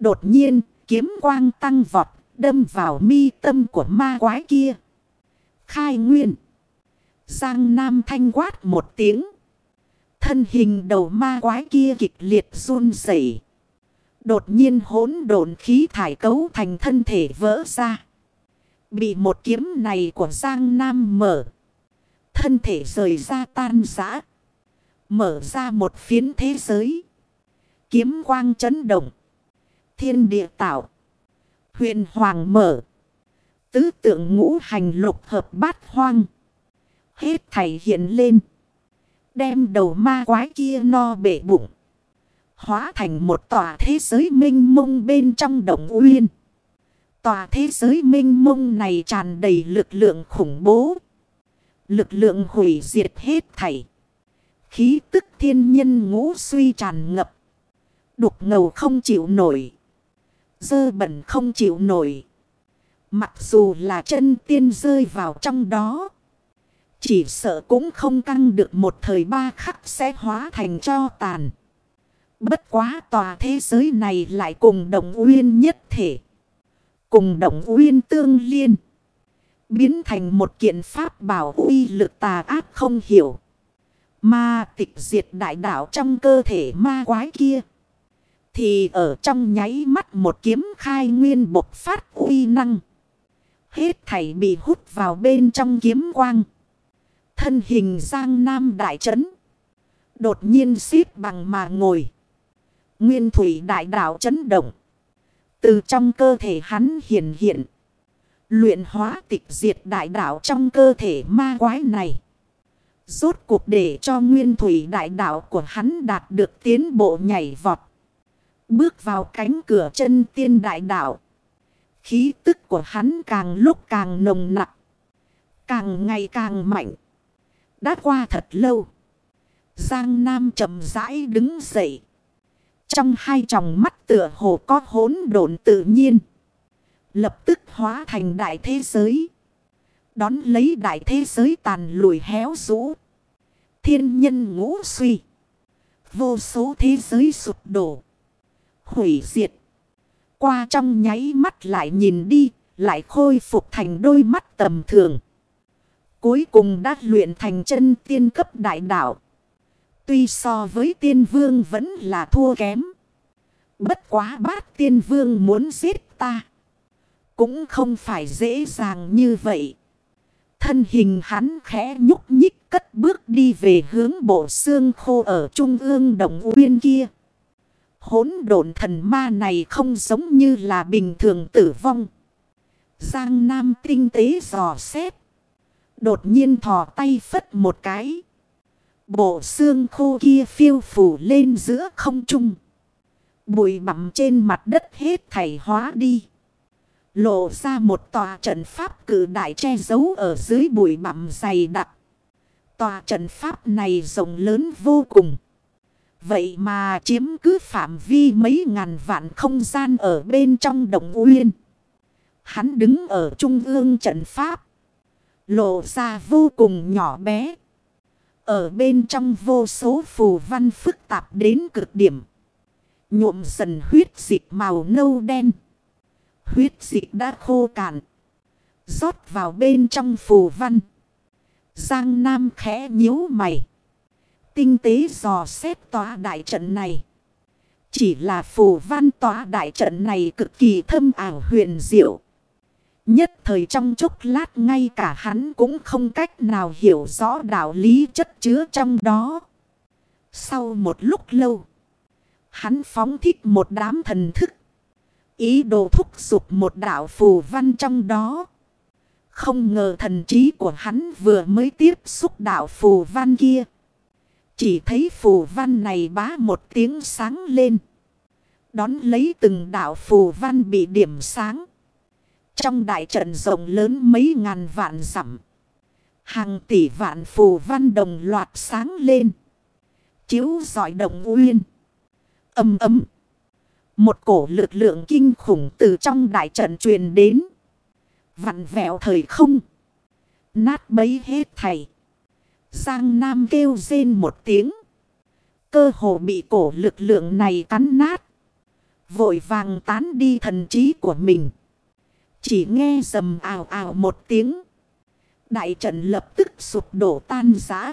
Đột nhiên, kiếm quang tăng vọt, đâm vào mi tâm của ma quái kia. Khai nguyên. Giang Nam thanh quát một tiếng. Thân hình đầu ma quái kia kịch liệt run rẩy. Đột nhiên hỗn độn khí thải cấu thành thân thể vỡ ra. Bị một kiếm này của Giang Nam mở. Thân thể rời ra tan rã. Mở ra một phiến thế giới. Kiếm quang chấn động. Thiên địa tạo. Huyện Hoàng mở. Tứ tượng ngũ hành lục hợp bát hoang. Hết thảy hiện lên. Đem đầu ma quái kia no bể bụng. Hóa thành một tòa thế giới minh mông bên trong động uyên. Tòa thế giới minh mông này tràn đầy lực lượng khủng bố. Lực lượng hủy diệt hết thảy. Khí tức thiên nhân ngũ suy tràn ngập. Đục ngầu không chịu nổi. Dơ bẩn không chịu nổi. Mặc dù là chân tiên rơi vào trong đó. Chỉ sợ cũng không căng được một thời ba khắc sẽ hóa thành cho tàn. Bất quá tòa thế giới này lại cùng đồng uyên nhất thể. Cùng đồng uyên tương liên. Biến thành một kiện pháp bảo uy lực tà ác không hiểu. Ma tịch diệt đại đạo trong cơ thể ma quái kia. Thì ở trong nháy mắt một kiếm khai nguyên bộc phát uy năng. Hết thảy bị hút vào bên trong kiếm quang. Thân hình giang nam đại trấn. Đột nhiên xít bằng mà ngồi. Nguyên thủy đại đạo chấn động. Từ trong cơ thể hắn hiện hiện. Luyện hóa tịch diệt đại đạo trong cơ thể ma quái này. Rốt cuộc để cho nguyên thủy đại đạo của hắn đạt được tiến bộ nhảy vọt. Bước vào cánh cửa chân tiên đại đạo. Khí tức của hắn càng lúc càng nồng nặng. Càng ngày càng mạnh. Đã qua thật lâu. Giang Nam chậm rãi đứng dậy. Trong hai tròng mắt tựa hồ có hốn độn tự nhiên. Lập tức hóa thành đại thế giới. Đón lấy đại thế giới tàn lùi héo rũ. Thiên nhân ngũ suy. Vô số thế giới sụp đổ. Hủy diệt. Qua trong nháy mắt lại nhìn đi. Lại khôi phục thành đôi mắt tầm thường. Cuối cùng đã luyện thành chân tiên cấp đại đạo. Tuy so với tiên vương vẫn là thua kém. Bất quá bát tiên vương muốn giết ta. Cũng không phải dễ dàng như vậy. Thân hình hắn khẽ nhúc nhích cất bước đi về hướng bộ xương khô ở trung ương đồng uyên kia. Hốn độn thần ma này không giống như là bình thường tử vong. Giang Nam tinh tế dò xét. Đột nhiên thò tay phất một cái. Bộ xương khô kia phiêu phủ lên giữa không trung. Bụi bặm trên mặt đất hết thảy hóa đi. Lộ ra một tòa trận pháp cử đại che giấu ở dưới bụi bặm dày đặc. Tòa trận pháp này rộng lớn vô cùng. Vậy mà chiếm cứ phạm vi mấy ngàn vạn không gian ở bên trong đồng uyên. Hắn đứng ở trung ương trận pháp. Lộ ra vô cùng nhỏ bé. Ở bên trong vô số phù văn phức tạp đến cực điểm. Nhuộm dần huyết dịch màu nâu đen. Huyết dịch đã khô cạn. rót vào bên trong phù văn. Giang Nam khẽ nhíu mày. Tinh tế dò xét tòa đại trận này. Chỉ là phù văn tòa đại trận này cực kỳ thâm ảo huyền diệu. Nhất thời trong chốc lát ngay cả hắn cũng không cách nào hiểu rõ đạo lý chất chứa trong đó. Sau một lúc lâu, hắn phóng thích một đám thần thức. Ý đồ thúc giục một đạo phù văn trong đó. Không ngờ thần trí của hắn vừa mới tiếp xúc đạo phù văn kia. Chỉ thấy phù văn này bá một tiếng sáng lên. Đón lấy từng đạo phù văn bị điểm sáng. Trong đại trận rộng lớn mấy ngàn vạn dặm Hàng tỷ vạn phù văn đồng loạt sáng lên. Chiếu giỏi đồng uyên. Âm ấm. Một cổ lực lượng kinh khủng từ trong đại trận truyền đến. Vặn vẹo thời không. Nát bấy hết thầy. Giang Nam kêu rên một tiếng. Cơ hồ bị cổ lực lượng này cắn nát. Vội vàng tán đi thần trí của mình. Chỉ nghe rầm ào ào một tiếng. Đại trận lập tức sụp đổ tan rã.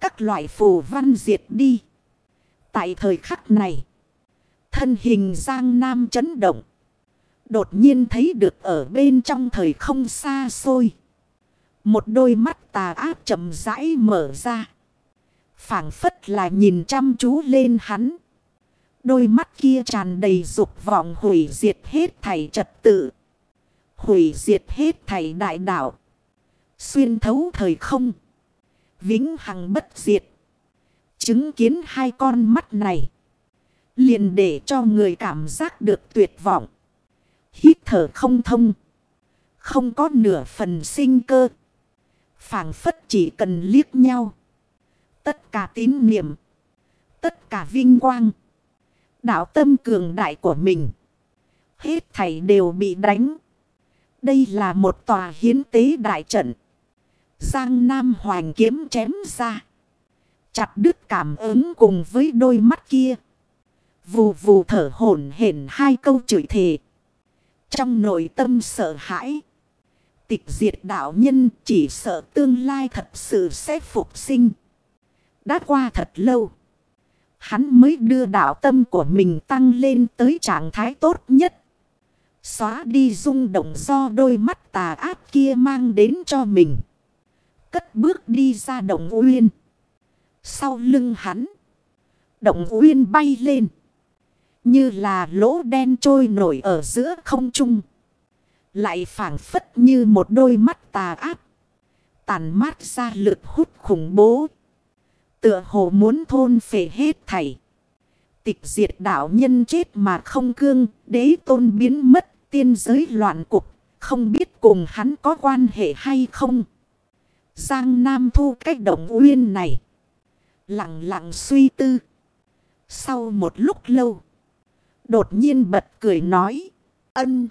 Các loại phù văn diệt đi. Tại thời khắc này. Thân hình Giang Nam chấn động. Đột nhiên thấy được ở bên trong thời không xa xôi. Một đôi mắt tà ác chậm rãi mở ra. phảng phất là nhìn chăm chú lên hắn. Đôi mắt kia tràn đầy dục vọng hủy diệt hết thảy trật tự. Hủy diệt hết thảy đại đạo. Xuyên thấu thời không. Vĩnh hằng bất diệt. Chứng kiến hai con mắt này. Liền để cho người cảm giác được tuyệt vọng. Hít thở không thông. Không có nửa phần sinh cơ phảng phất chỉ cần liếc nhau. Tất cả tín niệm. Tất cả vinh quang. Đạo tâm cường đại của mình. Hết thảy đều bị đánh. Đây là một tòa hiến tế đại trận. Giang Nam Hoàng kiếm chém ra. Chặt đứt cảm ứng cùng với đôi mắt kia. Vù vù thở hổn hển hai câu chửi thề. Trong nội tâm sợ hãi. Tịch diệt đạo nhân, chỉ sợ tương lai thật sự sẽ phục sinh. Đã qua thật lâu. Hắn mới đưa đạo tâm của mình tăng lên tới trạng thái tốt nhất. Xóa đi rung động do đôi mắt tà ác kia mang đến cho mình. Cất bước đi ra động uyên. Sau lưng hắn. Động uyên bay lên. Như là lỗ đen trôi nổi ở giữa không trung. Lại phảng phất như một đôi mắt tà ác. Tàn mát ra lực hút khủng bố. Tựa hồ muốn thôn phệ hết thảy. Tịch diệt đạo nhân chết mà không cương. Đế tôn biến mất, tiên giới loạn cục. Không biết cùng hắn có quan hệ hay không. Giang Nam thu cách động uyên này. Lặng lặng suy tư. Sau một lúc lâu. Đột nhiên bật cười nói. Ân.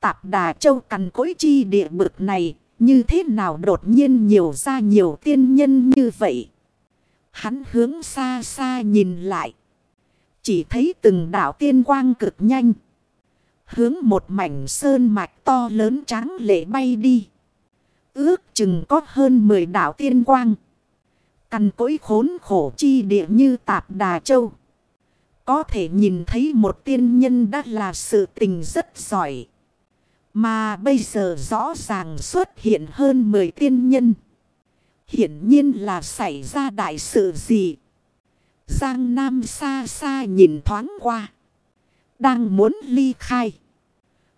Tạp đà châu cằn cối chi địa bực này. Như thế nào đột nhiên nhiều ra nhiều tiên nhân như vậy. Hắn hướng xa xa nhìn lại. Chỉ thấy từng đảo tiên quang cực nhanh. Hướng một mảnh sơn mạch to lớn trắng lệ bay đi. Ước chừng có hơn 10 đảo tiên quang. Cằn cối khốn khổ chi địa như tạp đà châu. Có thể nhìn thấy một tiên nhân đã là sự tình rất giỏi. Mà bây giờ rõ ràng xuất hiện hơn 10 tiên nhân. Hiển nhiên là xảy ra đại sự gì. Giang Nam xa xa nhìn thoáng qua. Đang muốn ly khai.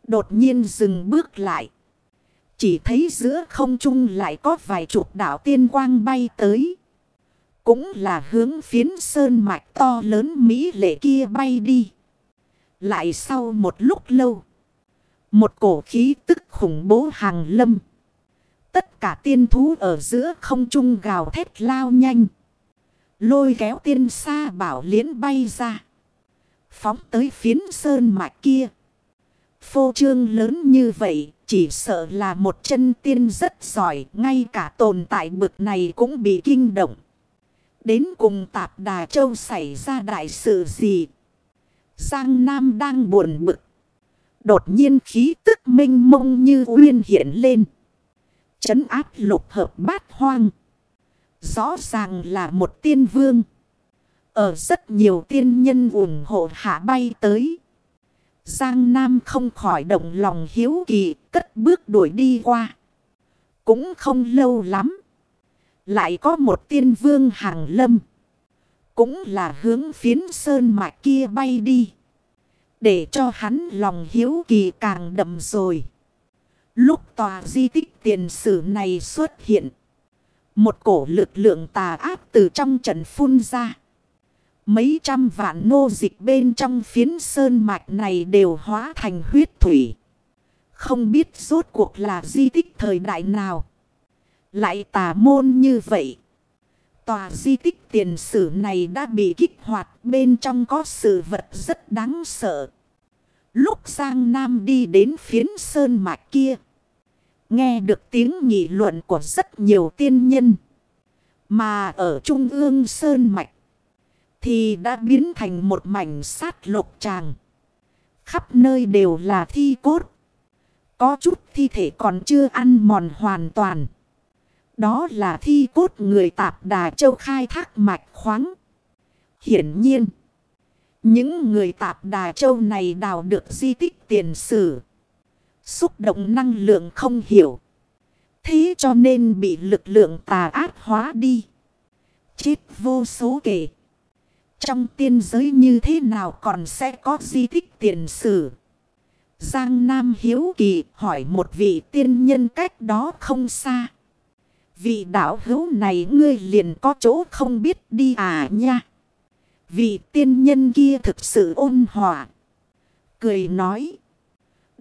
Đột nhiên dừng bước lại. Chỉ thấy giữa không trung lại có vài chục đảo tiên quang bay tới. Cũng là hướng phiến sơn mạch to lớn Mỹ lệ kia bay đi. Lại sau một lúc lâu. Một cổ khí tức khủng bố hàng lâm. Tất cả tiên thú ở giữa không trung gào thét lao nhanh. Lôi kéo tiên xa bảo liễn bay ra. Phóng tới phiến sơn mạch kia. Phô trương lớn như vậy, chỉ sợ là một chân tiên rất giỏi. Ngay cả tồn tại bực này cũng bị kinh động. Đến cùng tạp đà châu xảy ra đại sự gì? Giang Nam đang buồn bực. Đột nhiên khí tức minh mông như uyên hiện lên. Chấn áp lục hợp bát hoang. Rõ ràng là một tiên vương. Ở rất nhiều tiên nhân ủng hộ hạ bay tới. Giang Nam không khỏi động lòng hiếu kỳ, cất bước đuổi đi qua. Cũng không lâu lắm. Lại có một tiên vương hàng lâm. Cũng là hướng phiến sơn mạch kia bay đi. Để cho hắn lòng hiếu kỳ càng đậm rồi. Lúc tòa di tích tiền sử này xuất hiện. Một cổ lực lượng tà áp từ trong trận phun ra. Mấy trăm vạn nô dịch bên trong phiến sơn mạch này đều hóa thành huyết thủy. Không biết rốt cuộc là di tích thời đại nào. Lại tà môn như vậy. Tòa di tích tiền sử này đã bị kích hoạt, bên trong có sự vật rất đáng sợ. Lúc Giang Nam đi đến phiến sơn mạch kia. Nghe được tiếng nghị luận của rất nhiều tiên nhân. Mà ở trung ương sơn mạch. Thì đã biến thành một mảnh sát lục tràng. Khắp nơi đều là thi cốt. Có chút thi thể còn chưa ăn mòn hoàn toàn. Đó là thi cốt người tạp đà châu khai thác mạch khoáng. Hiển nhiên. Những người tạp đà châu này đào được di tích tiền sử. Xúc động năng lượng không hiểu. Thế cho nên bị lực lượng tà ác hóa đi. Chết vô số kể. Trong tiên giới như thế nào còn sẽ có di tích tiền sử. Giang Nam Hiếu Kỳ hỏi một vị tiên nhân cách đó không xa. Vị đảo hữu này ngươi liền có chỗ không biết đi à nha. Vị tiên nhân kia thực sự ôn hòa. Cười nói.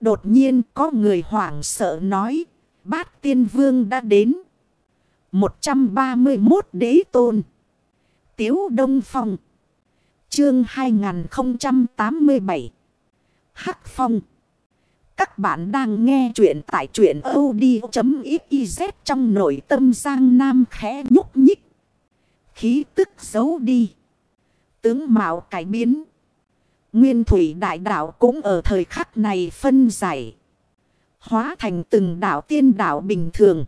Đột nhiên có người hoảng sợ nói. Bát tiên vương đã đến. 131 đế tôn. Tiếu Đông Phong. Chương 2087. Hắc Phong. Các bạn đang nghe chuyện tại chuyện od.xyz trong nội tâm Giang Nam khẽ nhúc nhích. Khí tức giấu đi. Tướng mạo cải biến. Nguyên thủy đại đạo cũng ở thời khắc này phân giải. Hóa thành từng đạo tiên đạo bình thường.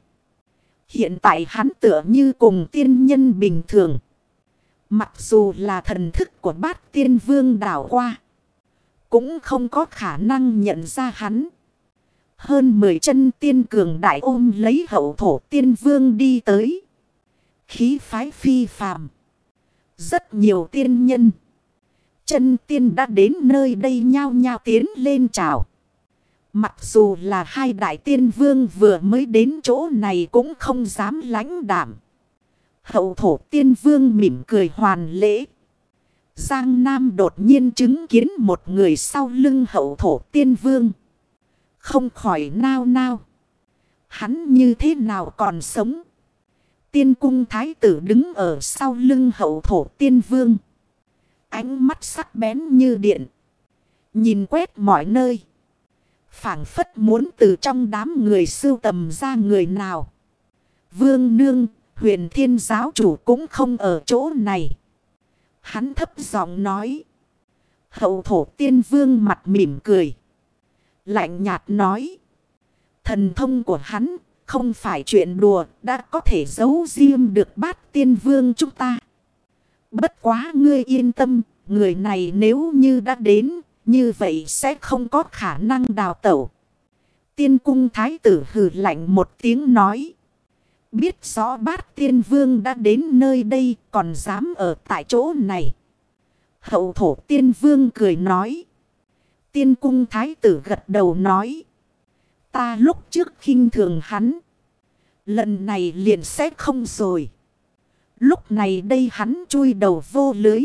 Hiện tại hắn tựa như cùng tiên nhân bình thường. Mặc dù là thần thức của bát tiên vương đảo qua. Cũng không có khả năng nhận ra hắn. Hơn 10 chân tiên cường đại ôm lấy hậu thổ tiên vương đi tới. Khí phái phi phàm. Rất nhiều tiên nhân. Chân tiên đã đến nơi đây nhao nhao tiến lên chào. Mặc dù là hai đại tiên vương vừa mới đến chỗ này cũng không dám lãnh đảm. Hậu thổ tiên vương mỉm cười hoàn lễ. Giang Nam đột nhiên chứng kiến một người sau lưng hậu thổ tiên vương. Không khỏi nao nao. Hắn như thế nào còn sống? Tiên cung thái tử đứng ở sau lưng hậu thổ tiên vương. Ánh mắt sắc bén như điện. Nhìn quét mọi nơi. phảng phất muốn từ trong đám người sưu tầm ra người nào. Vương nương, huyền thiên giáo chủ cũng không ở chỗ này. Hắn thấp giọng nói. Hậu thổ tiên vương mặt mỉm cười. Lạnh nhạt nói. Thần thông của hắn không phải chuyện đùa đã có thể giấu riêng được bát tiên vương chúng ta. Bất quá ngươi yên tâm, người này nếu như đã đến, như vậy sẽ không có khả năng đào tẩu. Tiên cung thái tử hừ lạnh một tiếng nói. Biết rõ bát tiên vương đã đến nơi đây, còn dám ở tại chỗ này. Hậu thổ tiên vương cười nói. Tiên cung thái tử gật đầu nói. Ta lúc trước khinh thường hắn. Lần này liền sẽ không rồi. Lúc này đây hắn chui đầu vô lưới.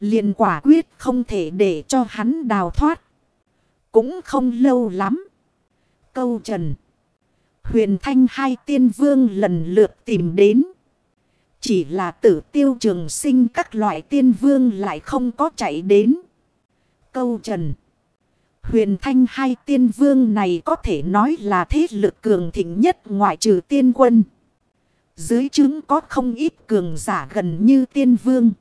Liền quả quyết không thể để cho hắn đào thoát. Cũng không lâu lắm. Câu trần. Huyền thanh hai tiên vương lần lượt tìm đến. Chỉ là tử tiêu trường sinh các loại tiên vương lại không có chạy đến. Câu trần. Huyền thanh hai tiên vương này có thể nói là thế lực cường thịnh nhất ngoại trừ tiên quân. Dưới chứng có không ít cường giả gần như tiên vương.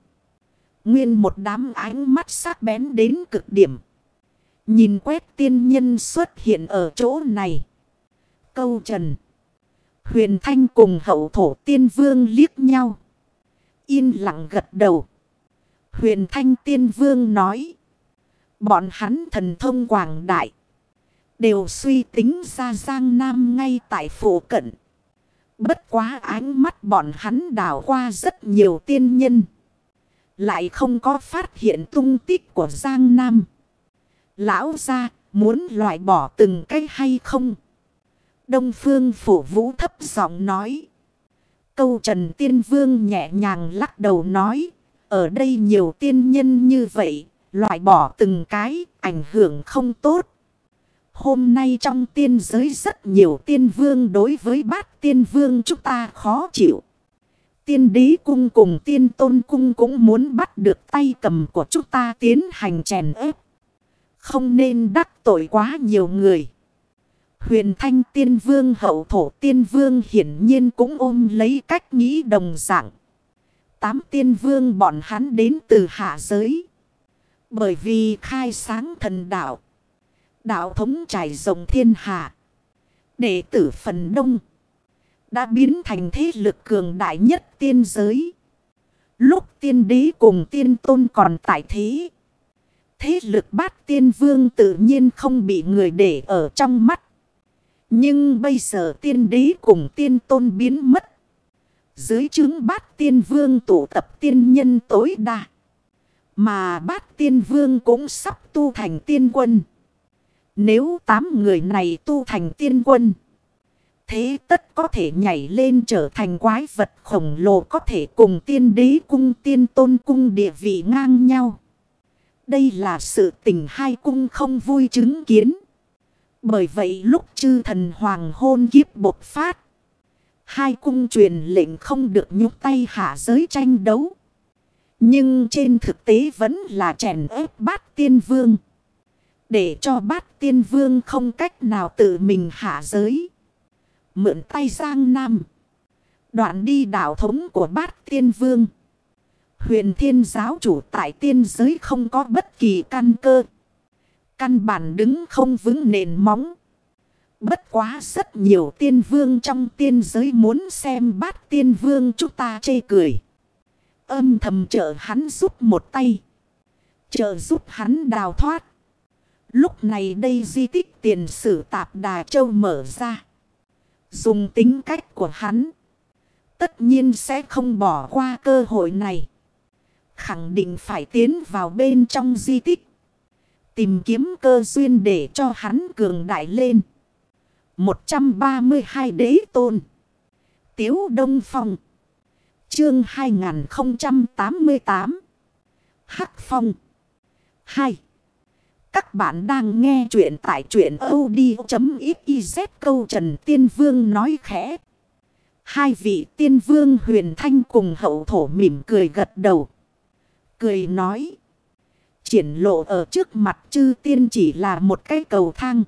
Nguyên một đám ánh mắt sắc bén đến cực điểm. Nhìn quét tiên nhân xuất hiện ở chỗ này. Câu trần. Huyền thanh cùng hậu thổ tiên vương liếc nhau. Yên lặng gật đầu. Huyền thanh tiên vương nói. Bọn hắn thần thông quảng đại. Đều suy tính ra Giang Nam ngay tại phủ cận. Bất quá ánh mắt bọn hắn đảo qua rất nhiều tiên nhân. Lại không có phát hiện tung tích của Giang Nam. Lão ra muốn loại bỏ từng cái hay không? Đông phương phủ vũ thấp giọng nói. Câu Trần Tiên Vương nhẹ nhàng lắc đầu nói. Ở đây nhiều tiên nhân như vậy. Loại bỏ từng cái, ảnh hưởng không tốt. Hôm nay trong tiên giới rất nhiều tiên vương đối với bát tiên vương chúng ta khó chịu. Tiên đế cung cùng tiên tôn cung cũng muốn bắt được tay cầm của chúng ta tiến hành chèn ép. Không nên đắc tội quá nhiều người. Huyền thanh tiên vương hậu thổ tiên vương hiển nhiên cũng ôm lấy cách nghĩ đồng dạng. Tám tiên vương bọn hắn đến từ hạ giới. Bởi vì khai sáng thần đạo. Đạo thống trải rộng thiên hạ. Đệ tử phần đông. Đã biến thành thế lực cường đại nhất tiên giới. Lúc tiên đế cùng tiên tôn còn tại thế. Thế lực bát tiên vương tự nhiên không bị người để ở trong mắt. Nhưng bây giờ tiên đế cùng tiên tôn biến mất. Dưới chứng bát tiên vương tụ tập tiên nhân tối đa. Mà bát tiên vương cũng sắp tu thành tiên quân. Nếu tám người này tu thành tiên quân. Thế tất có thể nhảy lên trở thành quái vật khổng lồ có thể cùng tiên đế cung, tiên tôn cung địa vị ngang nhau. Đây là sự tình hai cung không vui chứng kiến. Bởi vậy lúc chư thần hoàng hôn kiếp bột phát. Hai cung truyền lệnh không được nhúc tay hạ giới tranh đấu. Nhưng trên thực tế vẫn là chèn ép bát tiên vương. Để cho bát tiên vương không cách nào tự mình hạ giới. Mượn tay Giang Nam. Đoạn đi đảo thống của bát tiên vương. Huyền thiên giáo chủ tại tiên giới không có bất kỳ căn cơ. Căn bản đứng không vững nền móng. Bất quá rất nhiều tiên vương trong tiên giới muốn xem bát tiên vương chúng ta chê cười. Âm thầm trợ hắn giúp một tay. Trợ giúp hắn đào thoát. Lúc này đây di tích tiền sử tạp Đà Châu mở ra. Dùng tính cách của hắn. Tất nhiên sẽ không bỏ qua cơ hội này. Khẳng định phải tiến vào bên trong di tích. Tìm kiếm cơ duyên để cho hắn cường đại lên. 132 đế tôn. Tiếu Đông Phong. Chương 2088. Hắc Phong. 2. Các bạn đang nghe chuyện tại chuyện od.xyz câu Trần Tiên Vương nói khẽ. Hai vị tiên vương huyền thanh cùng hậu thổ mỉm cười gật đầu. Cười nói. Triển lộ ở trước mặt chư tiên chỉ là một cái cầu thang.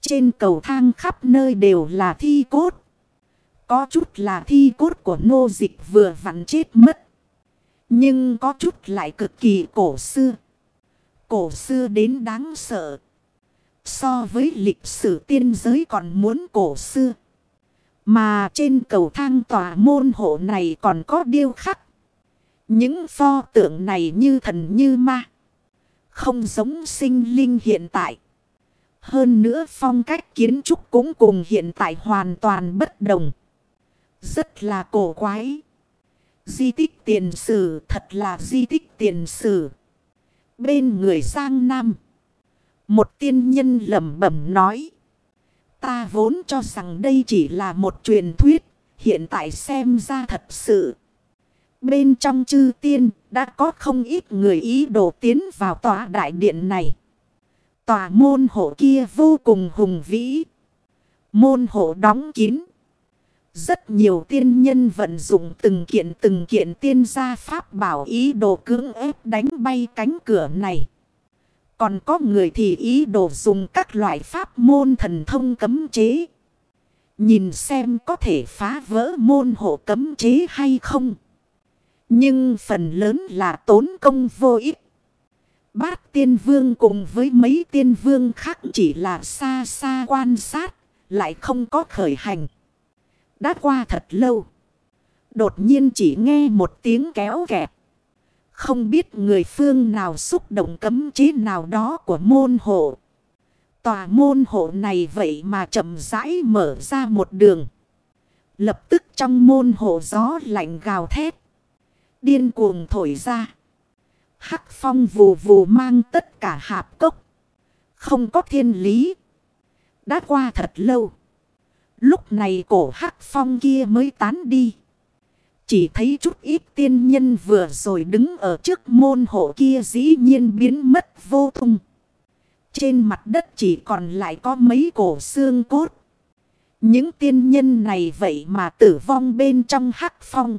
Trên cầu thang khắp nơi đều là thi cốt. Có chút là thi cốt của nô dịch vừa vặn chết mất. Nhưng có chút lại cực kỳ cổ xưa. Cổ xưa đến đáng sợ. So với lịch sử tiên giới còn muốn cổ xưa. Mà trên cầu thang tòa môn hộ này còn có điêu khắc. Những pho tượng này như thần như ma. Không giống sinh linh hiện tại. Hơn nữa phong cách kiến trúc cũng cùng hiện tại hoàn toàn bất đồng. Rất là cổ quái. Di tích tiền sử, thật là di tích tiền sử. Bên người Giang Nam. Một tiên nhân lẩm bẩm nói. Ta vốn cho rằng đây chỉ là một truyền thuyết. Hiện tại xem ra thật sự. Bên trong chư tiên, đã có không ít người ý đồ tiến vào tòa đại điện này. Tòa môn hộ kia vô cùng hùng vĩ. Môn hộ đóng kín. Rất nhiều tiên nhân vận dụng từng kiện từng kiện tiên gia pháp bảo ý đồ cưỡng ép đánh bay cánh cửa này. Còn có người thì ý đồ dùng các loại pháp môn thần thông cấm chế. Nhìn xem có thể phá vỡ môn hộ cấm chế hay không. Nhưng phần lớn là tốn công vô ích. Bát tiên vương cùng với mấy tiên vương khác chỉ là xa xa quan sát, lại không có khởi hành. Đã qua thật lâu. Đột nhiên chỉ nghe một tiếng kéo kẹp. Không biết người phương nào xúc động cấm chế nào đó của môn hộ. Tòa môn hộ này vậy mà chậm rãi mở ra một đường. Lập tức trong môn hộ gió lạnh gào thét. Điên cuồng thổi ra. Hắc phong vù vù mang tất cả hạp cốc. Không có thiên lý. Đã qua thật lâu. Lúc này cổ hắc phong kia mới tán đi. Chỉ thấy chút ít tiên nhân vừa rồi đứng ở trước môn hộ kia dĩ nhiên biến mất vô tung. Trên mặt đất chỉ còn lại có mấy cổ xương cốt. Những tiên nhân này vậy mà tử vong bên trong hắc phong.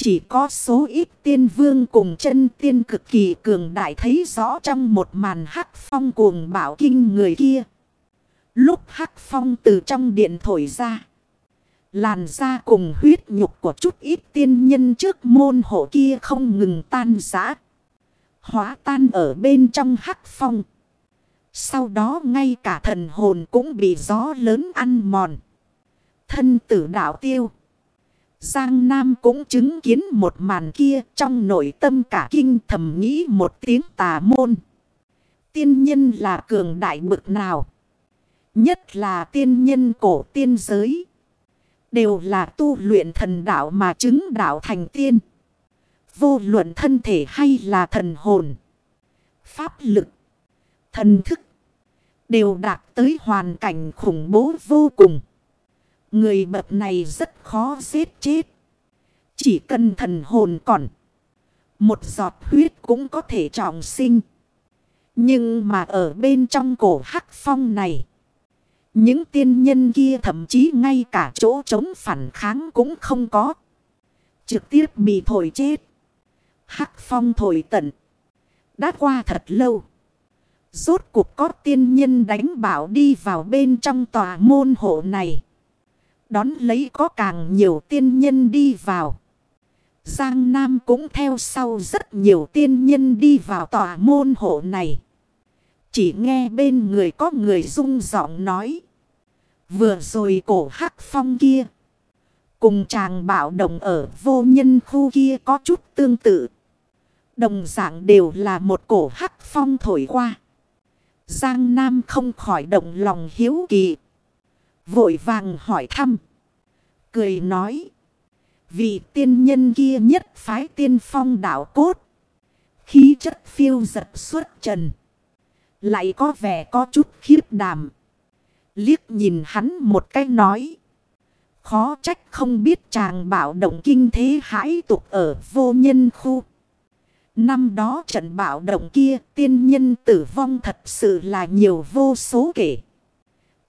Chỉ có số ít tiên vương cùng chân tiên cực kỳ cường đại thấy rõ trong một màn hắc phong cuồng bảo kinh người kia. Lúc hắc phong từ trong điện thổi ra. Làn da cùng huyết nhục của chút ít tiên nhân trước môn hộ kia không ngừng tan rã. Hóa tan ở bên trong hắc phong. Sau đó ngay cả thần hồn cũng bị gió lớn ăn mòn. Thân tử đạo tiêu. Giang Nam cũng chứng kiến một màn kia trong nội tâm cả kinh thầm nghĩ một tiếng tà môn. Tiên nhân là cường đại bực nào? Nhất là tiên nhân cổ tiên giới. Đều là tu luyện thần đạo mà chứng đạo thành tiên. Vô luận thân thể hay là thần hồn. Pháp lực. Thần thức. Đều đạt tới hoàn cảnh khủng bố vô cùng. Người bậc này rất khó giết chết. Chỉ cần thần hồn còn. Một giọt huyết cũng có thể trọng sinh. Nhưng mà ở bên trong cổ hắc phong này. Những tiên nhân kia thậm chí ngay cả chỗ chống phản kháng cũng không có. Trực tiếp bị thổi chết. Hắc phong thổi tận. Đã qua thật lâu. Rốt cuộc có tiên nhân đánh bảo đi vào bên trong tòa môn hộ này. Đón lấy có càng nhiều tiên nhân đi vào. Giang Nam cũng theo sau rất nhiều tiên nhân đi vào tòa môn hộ này. Chỉ nghe bên người có người rung giọng nói. Vừa rồi cổ hắc phong kia. Cùng chàng bạo động ở vô nhân khu kia có chút tương tự. Đồng dạng đều là một cổ hắc phong thổi qua. Giang Nam không khỏi động lòng hiếu kỳ. Vội vàng hỏi thăm. Cười nói. Vị tiên nhân kia nhất phái tiên phong đảo cốt. Khí chất phiêu giật xuất trần. Lại có vẻ có chút khiếp đảm. Liếc nhìn hắn một cái nói. Khó trách không biết chàng bảo động kinh thế hãi tục ở vô nhân khu. Năm đó trận bạo động kia, tiên nhân tử vong thật sự là nhiều vô số kể.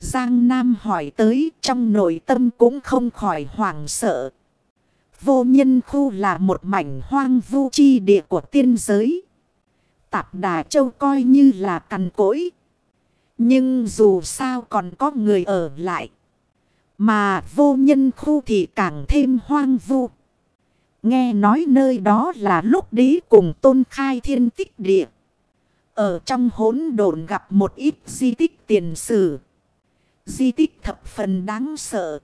Giang Nam hỏi tới trong nội tâm cũng không khỏi hoảng sợ. Vô nhân khu là một mảnh hoang vu chi địa của tiên giới. Tạp Đà Châu coi như là cằn cỗi. Nhưng dù sao còn có người ở lại. Mà vô nhân khu thì càng thêm hoang vu. Nghe nói nơi đó là lúc đế cùng tôn khai thiên tích địa. Ở trong hỗn độn gặp một ít di tích tiền sử. Di tích thập phần đáng sợ.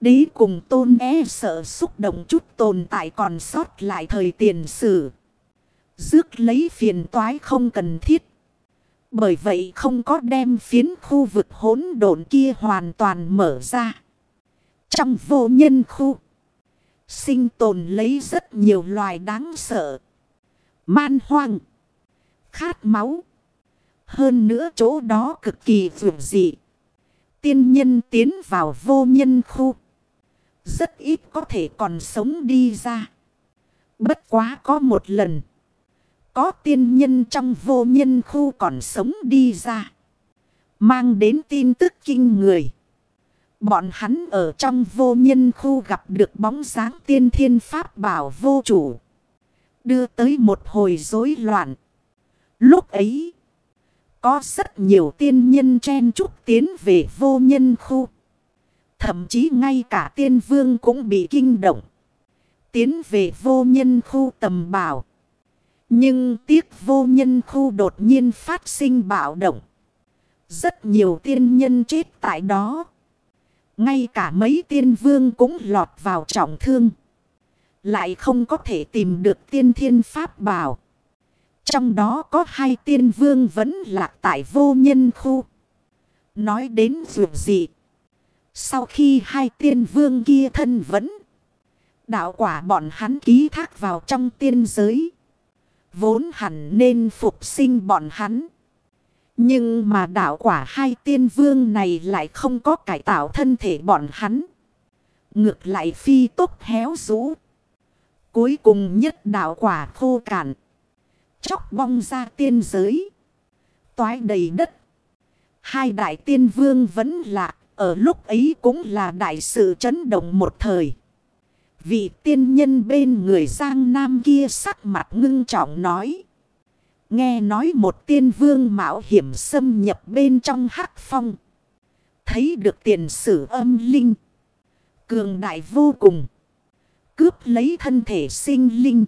Đế cùng tôn e sợ xúc động chút tồn tại còn sót lại thời tiền sử. Dước lấy phiền toái không cần thiết. Bởi vậy không có đem phiến khu vực hỗn độn kia hoàn toàn mở ra. Trong vô nhân khu. Sinh tồn lấy rất nhiều loài đáng sợ. Man hoang. Khát máu. Hơn nữa chỗ đó cực kỳ vượt dị. Tiên nhân tiến vào vô nhân khu. Rất ít có thể còn sống đi ra. Bất quá có một lần. Có tiên nhân trong vô nhân khu còn sống đi ra. Mang đến tin tức kinh người. Bọn hắn ở trong vô nhân khu gặp được bóng dáng tiên thiên pháp bảo vô chủ. Đưa tới một hồi rối loạn. Lúc ấy, có rất nhiều tiên nhân chen chúc tiến về vô nhân khu. Thậm chí ngay cả tiên vương cũng bị kinh động. Tiến về vô nhân khu tầm bảo. Nhưng tiếc vô nhân khu đột nhiên phát sinh bạo động. Rất nhiều tiên nhân chết tại đó. Ngay cả mấy tiên vương cũng lọt vào trọng thương. Lại không có thể tìm được tiên thiên pháp bảo. Trong đó có hai tiên vương vẫn lạc tại vô nhân khu. Nói đến dù gì. Sau khi hai tiên vương kia thân vẫn. Đạo quả bọn hắn ký thác vào trong tiên giới. Vốn hẳn nên phục sinh bọn hắn. Nhưng mà đạo quả hai tiên vương này lại không có cải tạo thân thể bọn hắn. Ngược lại phi tốt héo rũ. Cuối cùng nhất đạo quả khô cạn. Chóc bong ra tiên giới. Toái đầy đất. Hai đại tiên vương vẫn lạ. Ở lúc ấy cũng là đại sự chấn động một thời. Vị tiên nhân bên người Giang Nam kia sắc mặt ngưng trọng nói. Nghe nói một tiên vương mạo hiểm xâm nhập bên trong hắc phong. Thấy được tiền sử âm linh. Cường đại vô cùng. Cướp lấy thân thể sinh linh.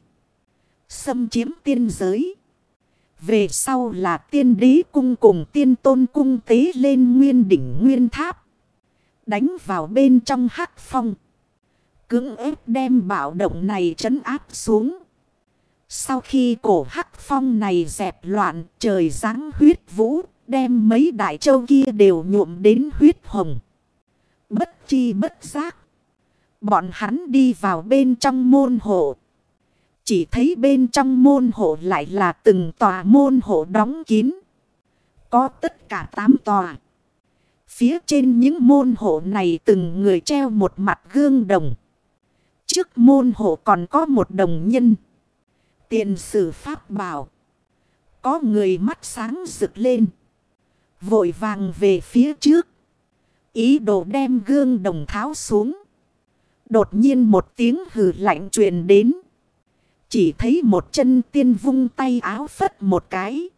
Xâm chiếm tiên giới. Về sau là tiên đế cung cùng tiên tôn cung tế lên nguyên đỉnh nguyên tháp. Đánh vào bên trong hắc phong. Cưỡng ép đem bạo động này trấn áp xuống. Sau khi cổ hắc phong này dẹp loạn, trời giáng huyết vũ. Đem mấy đại châu kia đều nhuộm đến huyết hồng. Bất chi bất giác. Bọn hắn đi vào bên trong môn hộ. Chỉ thấy bên trong môn hộ lại là từng tòa môn hộ đóng kín. Có tất cả tám tòa. Phía trên những môn hộ này từng người treo một mặt gương đồng. Trước môn hộ còn có một đồng nhân. Tiền sử pháp bảo. Có người mắt sáng rực lên. Vội vàng về phía trước. Ý đồ đem gương đồng tháo xuống. Đột nhiên một tiếng hừ lạnh truyền đến. Chỉ thấy một chân tiên vung tay áo phất một cái.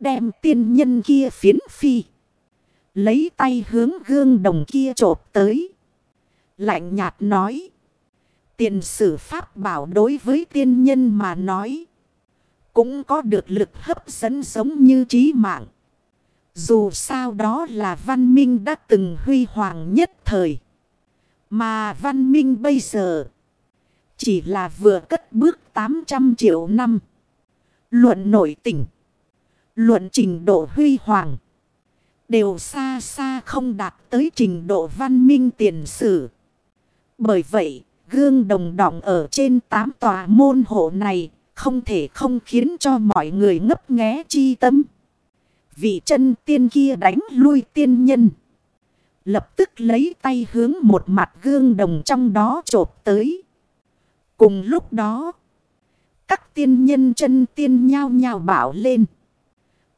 Đem tiên nhân kia phiến phi. Lấy tay hướng gương đồng kia trộp tới. Lạnh nhạt nói. Tiền sử pháp bảo đối với tiên nhân mà nói. Cũng có được lực hấp dẫn giống như trí mạng. Dù sao đó là văn minh đã từng huy hoàng nhất thời. Mà văn minh bây giờ chỉ là vừa cất bước 800 triệu năm. Luận nổi tỉnh. Luận trình độ huy hoàng. Đều xa xa không đạt tới trình độ văn minh tiền sử. Bởi vậy, gương đồng đọng ở trên tám tòa môn hộ này không thể không khiến cho mọi người ngấp nghé chi tâm. Vị chân tiên kia đánh lui tiên nhân. Lập tức lấy tay hướng một mặt gương đồng trong đó trộp tới. Cùng lúc đó, các tiên nhân chân tiên nhao nhao bảo lên.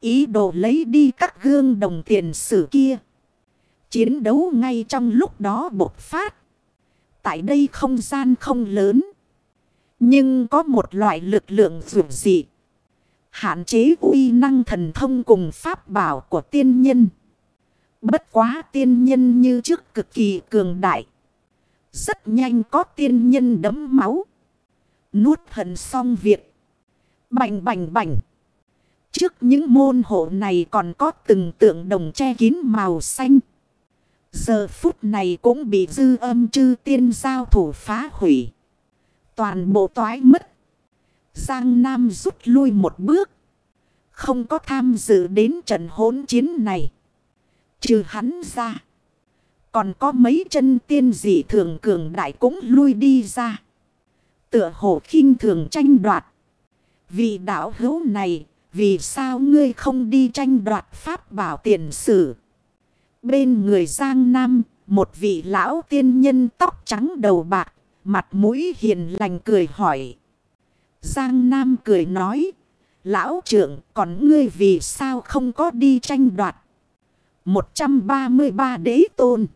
Ý đồ lấy đi các gương đồng tiền sử kia. Chiến đấu ngay trong lúc đó bột phát. Tại đây không gian không lớn. Nhưng có một loại lực lượng dù dị. Hạn chế uy năng thần thông cùng pháp bảo của tiên nhân. Bất quá tiên nhân như trước cực kỳ cường đại. Rất nhanh có tiên nhân đấm máu. Nuốt hận xong việc. Bành bành bành. Trước những môn hộ này còn có từng tượng đồng che kín màu xanh. Giờ phút này cũng bị dư âm chư tiên giao thủ phá hủy. Toàn bộ toái mất. Giang Nam rút lui một bước. Không có tham dự đến trận hỗn chiến này. Trừ hắn ra. Còn có mấy chân tiên dị thường cường đại cũng lui đi ra. Tựa hồ khinh thường tranh đoạt. Vì đạo hữu này, vì sao ngươi không đi tranh đoạt pháp bảo tiền sử? Bên người Giang Nam, một vị lão tiên nhân tóc trắng đầu bạc, mặt mũi hiền lành cười hỏi. Giang Nam cười nói, lão trưởng còn ngươi vì sao không có đi tranh đoạt? 133 đế tôn.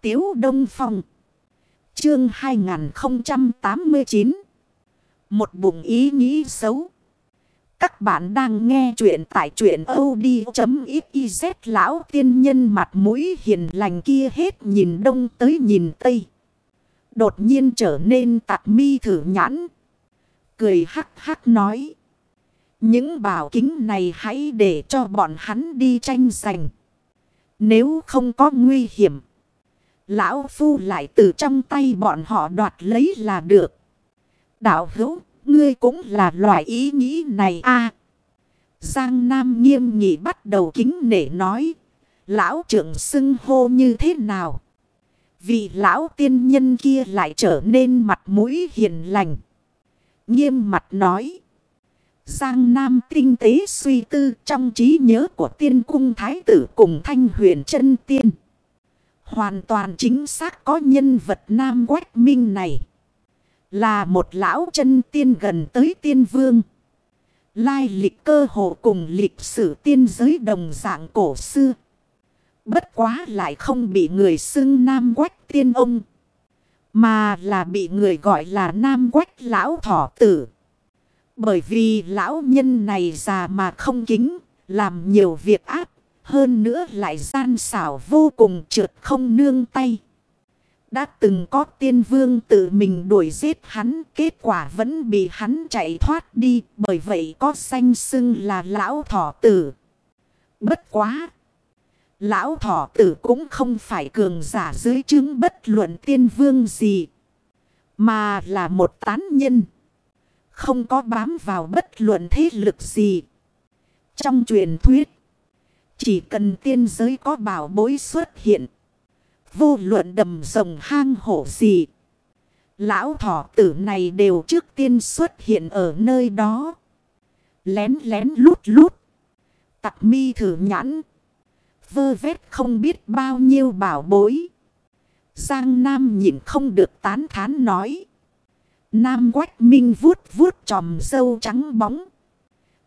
Tiếu Đông Phong. Chương 2089 Một bụng ý nghĩ xấu. Các bạn đang nghe chuyện tại chuyện od.xyz Lão tiên nhân mặt mũi hiền lành kia hết nhìn đông tới nhìn tây. Đột nhiên trở nên tạc mi thử nhãn. Cười hắc hắc nói. Những bảo kính này hãy để cho bọn hắn đi tranh giành. Nếu không có nguy hiểm Lão Phu lại từ trong tay bọn họ đoạt lấy là được. Đạo hữu, ngươi cũng là loại ý nghĩ này a Giang Nam nghiêm nghị bắt đầu kính nể nói. Lão trưởng xưng hô như thế nào? Vì lão tiên nhân kia lại trở nên mặt mũi hiền lành. Nghiêm mặt nói. Giang Nam tinh tế suy tư trong trí nhớ của tiên cung thái tử cùng thanh huyền chân tiên. Hoàn toàn chính xác có nhân vật nam quách minh này. Là một lão chân tiên gần tới tiên vương. Lai lịch cơ hồ cùng lịch sử tiên giới đồng dạng cổ xưa. Bất quá lại không bị người xưng nam quách tiên ông. Mà là bị người gọi là nam quách lão thỏ tử. Bởi vì lão nhân này già mà không kính, làm nhiều việc ác hơn nữa lại gian xảo vô cùng trượt không nương tay. Đã từng có tiên vương tự mình đuổi giết hắn, kết quả vẫn bị hắn chạy thoát đi, bởi vậy có xanh xưng là lão thỏ tử. Bất quá! Lão thỏ tử cũng không phải cường giả dưới chứng bất luận tiên vương gì, mà là một tán nhân. Không có bám vào bất luận thế lực gì. Trong truyền thuyết, chỉ cần tiên giới có bảo bối xuất hiện. Vô luận đầm rồng hang hổ gì. Lão thỏ tử này đều trước tiên xuất hiện ở nơi đó. Lén lén lút lút. Tặc mi thử nhãn. Vơ vét không biết bao nhiêu bảo bối. Giang Nam nhìn không được tán thán nói. Nam quách minh vuốt vuốt tròm dâu trắng bóng.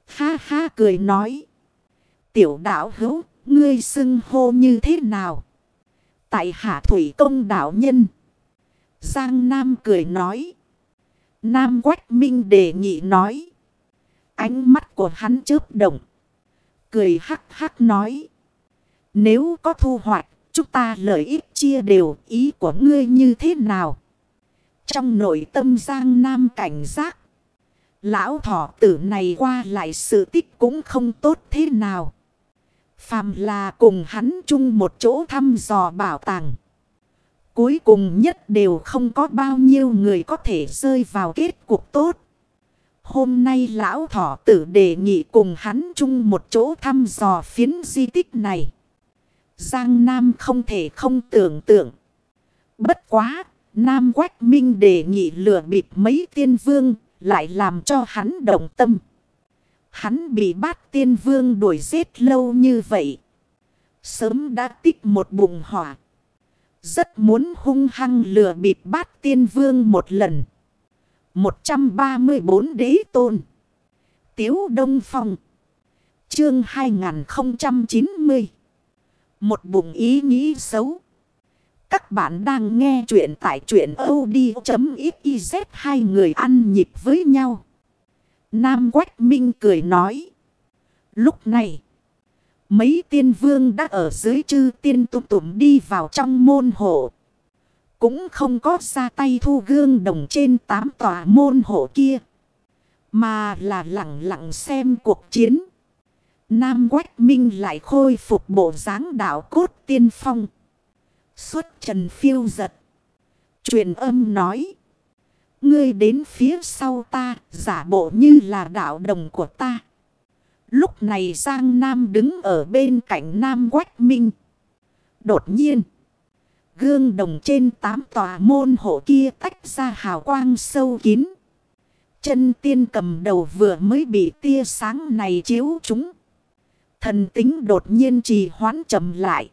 Ha ha cười nói. Tiểu đạo hữu, ngươi xưng hô như thế nào? Tại hạ thủy công đạo nhân. Giang Nam cười nói. Nam quách minh đề nghị nói. Ánh mắt của hắn chớp động. Cười hắc hắc nói. Nếu có thu hoạch, chúng ta lợi ích chia đều ý của ngươi như thế nào? Trong nội tâm Giang Nam cảnh giác. Lão thỏ tử này qua lại sự tích cũng không tốt thế nào. Phàm là cùng hắn chung một chỗ thăm dò bảo tàng. Cuối cùng nhất đều không có bao nhiêu người có thể rơi vào kết cục tốt. Hôm nay lão thỏ tử đề nghị cùng hắn chung một chỗ thăm dò phiến di tích này. Giang Nam không thể không tưởng tượng. Bất quá, Nam Quách Minh đề nghị lừa bịp mấy tiên vương, lại làm cho hắn động tâm. Hắn bị bát tiên vương đuổi giết lâu như vậy. Sớm đã tích một bụng hỏa. Rất muốn hung hăng lừa bịp bát tiên vương một lần. 134 đế tôn. Tiếu Đông Phong. Chương 2090. Một bụng ý nghĩ xấu. Các bạn đang nghe chuyện tại chuyện od.xyz hai người ăn nhịp với nhau. Nam Quách Minh cười nói. Lúc này, mấy tiên vương đã ở dưới chư tiên tụm tụm đi vào trong môn hộ. Cũng không có ra tay thu gương đồng trên tám tòa môn hộ kia. Mà là lặng lặng xem cuộc chiến. Nam Quách Minh lại khôi phục bộ dáng đạo cốt tiên phong. Xuất trần phiêu giật. Truyền âm nói. Ngươi đến phía sau ta, giả bộ như là đạo đồng của ta. Lúc này Giang Nam đứng ở bên cạnh Nam Quách Minh. Đột nhiên, gương đồng trên tám tòa môn hộ kia tách ra hào quang sâu kín. Chân tiên cầm đầu vừa mới bị tia sáng này chiếu chúng. Thần tính đột nhiên trì hoãn chậm lại.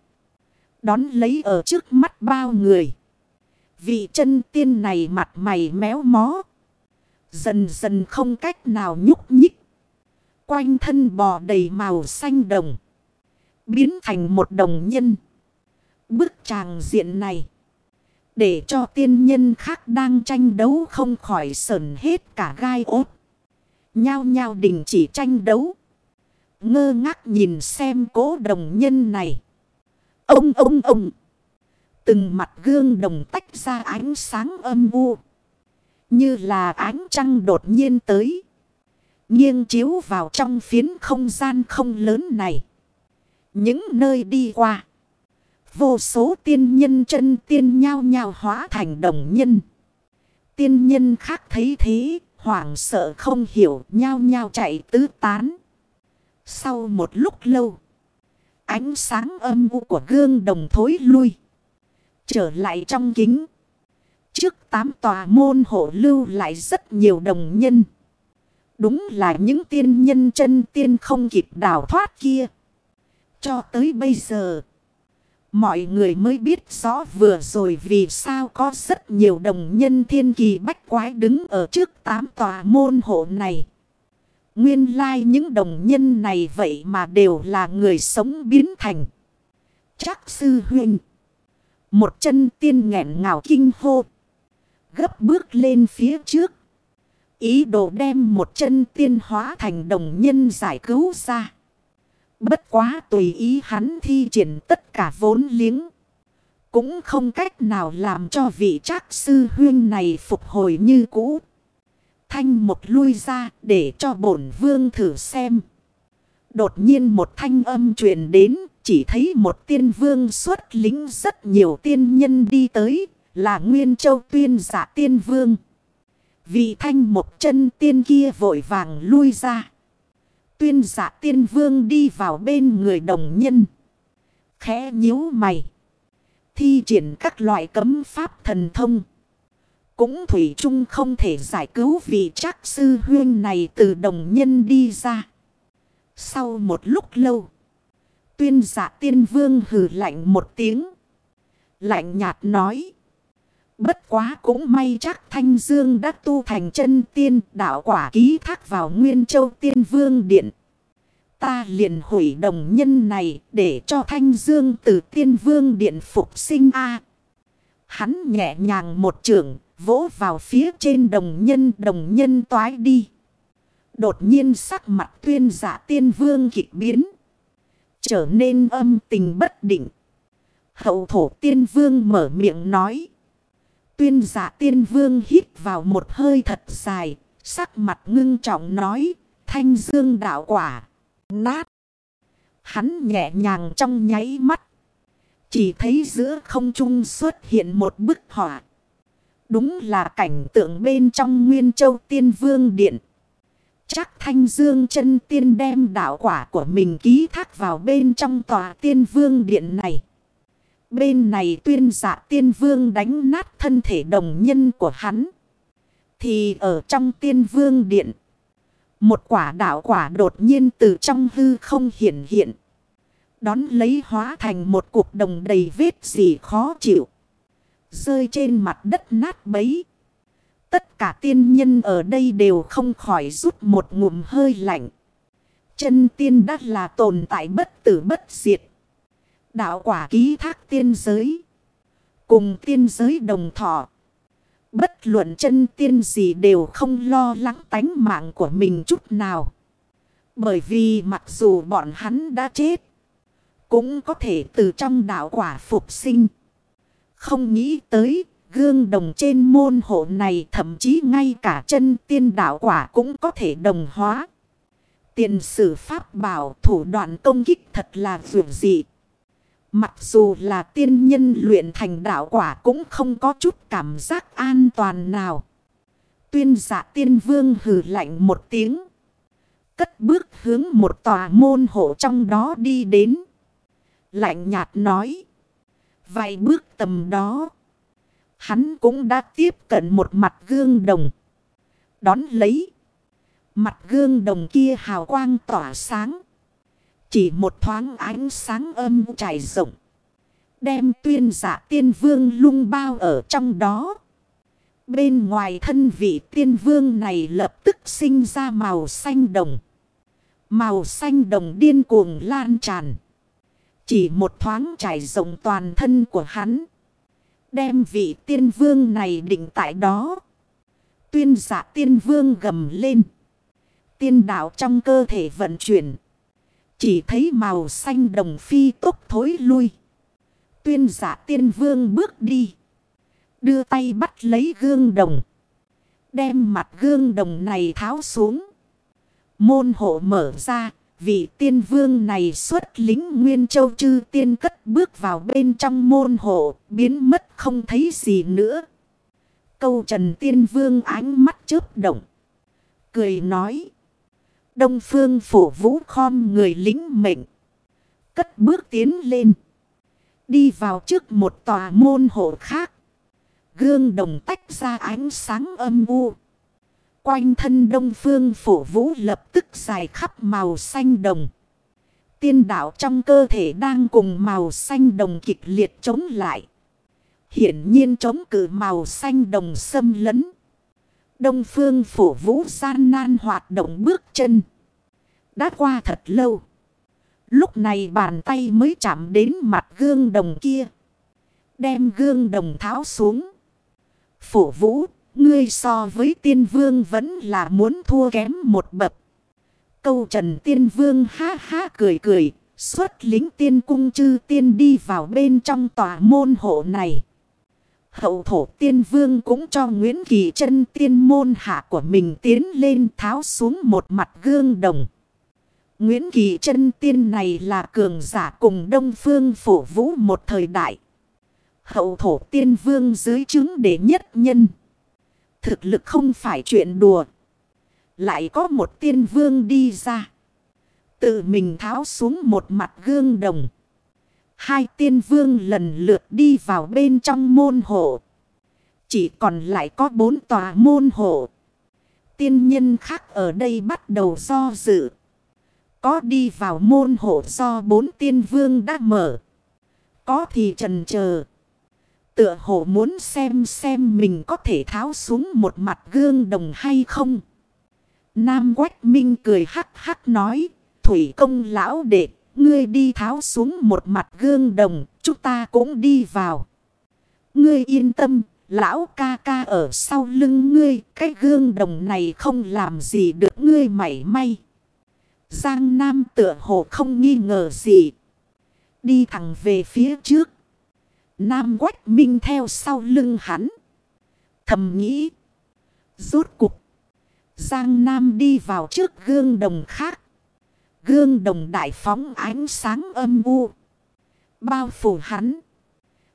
Đón lấy ở trước mắt bao người. Vị chân tiên này mặt mày méo mó. Dần dần không cách nào nhúc nhích. Quanh thân bò đầy màu xanh đồng. Biến thành một đồng nhân. Bức tràng diện này. Để cho tiên nhân khác đang tranh đấu không khỏi sờn hết cả gai ốt. Nhao nhao đình chỉ tranh đấu. Ngơ ngác nhìn xem cố đồng nhân này. Ông ông ông. Từng mặt gương đồng tách ra ánh sáng âm u. Như là ánh trăng đột nhiên tới. Nghiêng chiếu vào trong phiến không gian không lớn này. Những nơi đi qua. Vô số tiên nhân chân tiên nhao nhao hóa thành đồng nhân. Tiên nhân khác thấy thế, hoảng sợ không hiểu, nhao nhao chạy tứ tán. Sau một lúc lâu, ánh sáng âm u của gương đồng thối lui. Trở lại trong kính. Trước tám tòa môn hộ lưu lại rất nhiều đồng nhân. Đúng là những tiên nhân chân tiên không kịp đào thoát kia. Cho tới bây giờ. Mọi người mới biết rõ vừa rồi vì sao có rất nhiều đồng nhân thiên kỳ bách quái đứng ở trước tám tòa môn hộ này. Nguyên lai những đồng nhân này vậy mà đều là người sống biến thành. Chắc sư huynh. Một chân tiên nghẹn ngào kinh hô. Gấp bước lên phía trước. Ý đồ đem một chân tiên hóa thành đồng nhân giải cứu ra. Bất quá tùy ý hắn thi triển tất cả vốn liếng. Cũng không cách nào làm cho vị trác sư huyên này phục hồi như cũ. Thanh một lui ra để cho bổn vương thử xem. Đột nhiên một thanh âm truyền đến, chỉ thấy một tiên vương xuất lính rất nhiều tiên nhân đi tới, là Nguyên Châu tuyên giả tiên vương. Vị thanh một chân tiên kia vội vàng lui ra. Tuyên giả tiên vương đi vào bên người đồng nhân. Khẽ nhíu mày. Thi triển các loại cấm pháp thần thông. Cũng Thủy chung không thể giải cứu vị trác sư huyên này từ đồng nhân đi ra. Sau một lúc lâu. Tuyên giả tiên vương hừ lạnh một tiếng. Lạnh nhạt nói. Bất quá cũng may chắc Thanh Dương đã tu thành chân tiên, đạo quả ký thác vào Nguyên Châu Tiên Vương Điện. Ta liền hủy đồng nhân này để cho Thanh Dương từ Tiên Vương Điện phục sinh A. Hắn nhẹ nhàng một trường vỗ vào phía trên đồng nhân đồng nhân toái đi. Đột nhiên sắc mặt tuyên giả tiên vương kịch biến. Trở nên âm tình bất định. Hậu thổ tiên vương mở miệng nói. Tuyên giả tiên vương hít vào một hơi thật dài. Sắc mặt ngưng trọng nói. Thanh dương đạo quả. Nát. Hắn nhẹ nhàng trong nháy mắt. Chỉ thấy giữa không trung xuất hiện một bức họa. Đúng là cảnh tượng bên trong Nguyên Châu Tiên Vương Điện. Chắc Thanh Dương chân tiên đem đạo quả của mình ký thác vào bên trong tòa Tiên Vương Điện này. Bên này tuyên giả Tiên Vương đánh nát thân thể đồng nhân của hắn. Thì ở trong Tiên Vương Điện. Một quả đạo quả đột nhiên từ trong hư không hiện hiện. Đón lấy hóa thành một cục đồng đầy vết gì khó chịu. Rơi trên mặt đất nát bấy. Tất cả tiên nhân ở đây đều không khỏi rút một ngụm hơi lạnh. Chân tiên đắt là tồn tại bất tử bất diệt. Đạo quả ký thác tiên giới. Cùng tiên giới đồng thọ. Bất luận chân tiên gì đều không lo lắng tánh mạng của mình chút nào. Bởi vì mặc dù bọn hắn đã chết. Cũng có thể từ trong đạo quả phục sinh. Không nghĩ tới gương đồng trên môn hộ này, thậm chí ngay cả chân tiên đạo quả cũng có thể đồng hóa. Tiền sử pháp bảo, thủ đoạn công kích thật là vượt dị. Mặc dù là tiên nhân luyện thành đạo quả cũng không có chút cảm giác an toàn nào. Tuyên giả tiên vương hừ lạnh một tiếng. Cất bước hướng một tòa môn hộ trong đó đi đến. Lạnh nhạt nói. Vài bước tầm đó. Hắn cũng đã tiếp cận một mặt gương đồng. Đón lấy. Mặt gương đồng kia hào quang tỏa sáng. Chỉ một thoáng ánh sáng âm trải rộng. Đem tuyên giả tiên vương lung bao ở trong đó. Bên ngoài thân vị tiên vương này lập tức sinh ra màu xanh đồng. Màu xanh đồng điên cuồng lan tràn. Chỉ một thoáng trải rộng toàn thân của hắn. Đem vị tiên vương này định tại đó. Tuyên giả tiên vương gầm lên. Tiên đạo trong cơ thể vận chuyển. Chỉ thấy màu xanh đồng phi tốc thối lui. Tuyên giả tiên vương bước đi. Đưa tay bắt lấy gương đồng. Đem mặt gương đồng này tháo xuống. Môn hộ mở ra. Vị tiên vương này xuất lính Nguyên Châu Chư tiên cất bước vào bên trong môn hộ, biến mất không thấy gì nữa. Câu trần tiên vương ánh mắt chớp động. Cười nói. Đông phương phổ vũ khom người lính mệnh. Cất bước tiến lên. Đi vào trước một tòa môn hộ khác. Gương đồng tách ra ánh sáng âm u. Quanh thân đông phương phổ vũ lập tức dài khắp màu xanh đồng. Tiên đạo trong cơ thể đang cùng màu xanh đồng kịch liệt chống lại. Hiển nhiên chống cử màu xanh đồng xâm lấn. Đông phương phổ vũ gian nan hoạt động bước chân. Đã qua thật lâu. Lúc này bàn tay mới chạm đến mặt gương đồng kia. Đem gương đồng tháo xuống. Phổ vũ Ngươi so với tiên vương vẫn là muốn thua kém một bậc. Câu trần tiên vương ha ha cười cười. Xuất lính tiên cung chư tiên đi vào bên trong tòa môn hộ này. Hậu thổ tiên vương cũng cho Nguyễn Kỳ chân tiên môn hạ của mình tiến lên tháo xuống một mặt gương đồng. Nguyễn Kỳ chân tiên này là cường giả cùng Đông Phương phổ vũ một thời đại. Hậu thổ tiên vương dưới chứng đệ nhất nhân. Thực lực không phải chuyện đùa. Lại có một tiên vương đi ra. Tự mình tháo xuống một mặt gương đồng. Hai tiên vương lần lượt đi vào bên trong môn hộ. Chỉ còn lại có bốn tòa môn hộ. Tiên nhân khác ở đây bắt đầu do dự. Có đi vào môn hộ do bốn tiên vương đã mở. Có thì trần chờ Tựa hồ muốn xem xem mình có thể tháo xuống một mặt gương đồng hay không. Nam Quách Minh cười hắc hắc nói. Thủy công lão đệ, ngươi đi tháo xuống một mặt gương đồng, chúng ta cũng đi vào. Ngươi yên tâm, lão ca ca ở sau lưng ngươi, cái gương đồng này không làm gì được ngươi mảy may. Giang Nam tựa hồ không nghi ngờ gì. Đi thẳng về phía trước. Nam Quách Minh theo sau lưng hắn. Thầm nghĩ. Rốt cục. Giang Nam đi vào trước gương đồng khác. Gương đồng đại phóng ánh sáng âm u. Bao phủ hắn.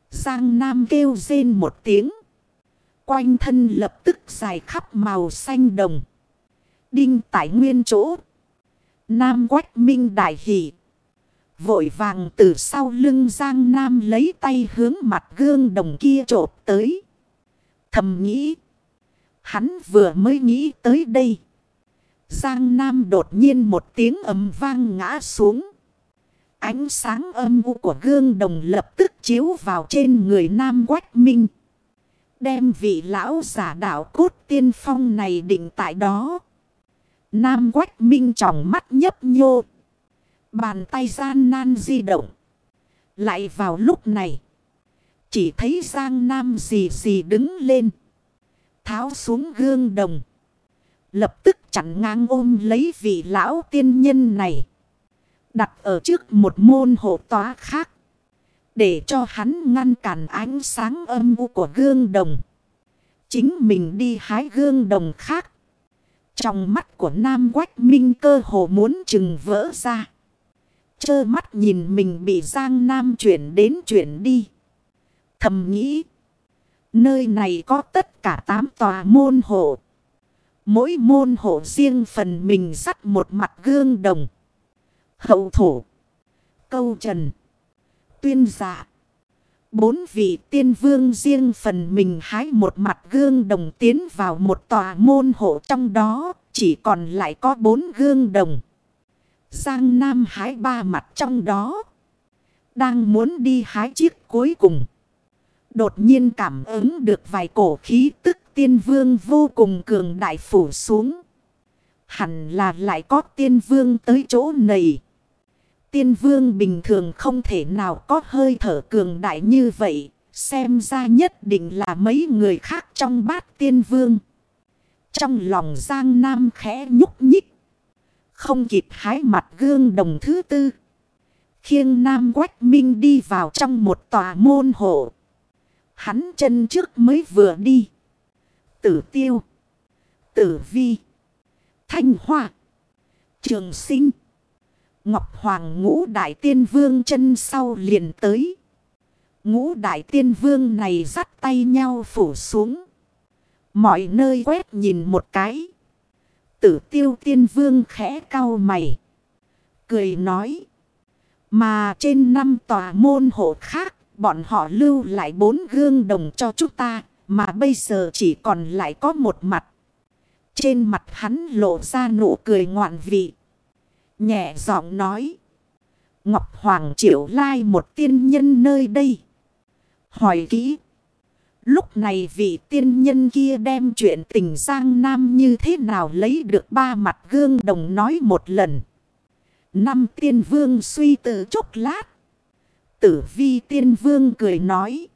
Giang Nam kêu rên một tiếng. Quanh thân lập tức dài khắp màu xanh đồng. Đinh tại nguyên chỗ. Nam quách minh đại hỷ. Vội vàng từ sau lưng Giang Nam lấy tay hướng mặt gương đồng kia trộp tới. Thầm nghĩ. Hắn vừa mới nghĩ tới đây. Giang Nam đột nhiên một tiếng ầm vang ngã xuống. Ánh sáng âm u của gương đồng lập tức chiếu vào trên người Nam Quách Minh. Đem vị lão giả đạo cốt tiên phong này định tại đó. Nam Quách Minh trọng mắt nhấp nhô. Bàn tay gian nan di động. Lại vào lúc này. Chỉ thấy Giang Nam gì gì đứng lên. Tháo xuống gương đồng. Lập tức chặn ngang ôm lấy vị lão tiên nhân này. Đặt ở trước một môn hộ tóa khác. Để cho hắn ngăn cản ánh sáng âm u của gương đồng. Chính mình đi hái gương đồng khác. Trong mắt của Nam Quách Minh cơ hồ muốn chừng vỡ ra. Chơ mắt nhìn mình bị Giang Nam chuyển đến chuyển đi. Thầm nghĩ. Nơi này có tất cả tám tòa môn hộ. Mỗi môn hộ riêng phần mình sắt một mặt gương đồng. Hậu thổ. Câu trần. Tuyên dạ. Bốn vị tiên vương riêng phần mình hái một mặt gương đồng tiến vào một tòa môn hộ trong đó. Chỉ còn lại có bốn gương đồng. Giang Nam hái ba mặt trong đó. Đang muốn đi hái chiếc cuối cùng. Đột nhiên cảm ứng được vài cổ khí tức tiên vương vô cùng cường đại phủ xuống. Hẳn là lại có tiên vương tới chỗ này. Tiên vương bình thường không thể nào có hơi thở cường đại như vậy. Xem ra nhất định là mấy người khác trong bát tiên vương. Trong lòng Giang Nam khẽ nhúc nhích. Không kịp hái mặt gương đồng thứ tư. Khiêng Nam Quách Minh đi vào trong một tòa môn hộ. Hắn chân trước mới vừa đi. Tử tiêu. Tử vi. Thanh hoa. Trường sinh. Ngọc Hoàng ngũ đại tiên vương chân sau liền tới. Ngũ đại tiên vương này dắt tay nhau phủ xuống. Mọi nơi quét nhìn một cái. Tử tiêu tiên vương khẽ cau mày. Cười nói. Mà trên năm tòa môn hộ khác, bọn họ lưu lại bốn gương đồng cho chúng ta, mà bây giờ chỉ còn lại có một mặt. Trên mặt hắn lộ ra nụ cười ngoạn vị. Nhẹ giọng nói. Ngọc Hoàng triệu lai một tiên nhân nơi đây. Hỏi kỹ. Lúc này vị tiên nhân kia đem chuyện tình Giang Nam như thế nào lấy được ba mặt gương đồng nói một lần. Năm tiên vương suy tư chốc lát. Tử vi tiên vương cười nói.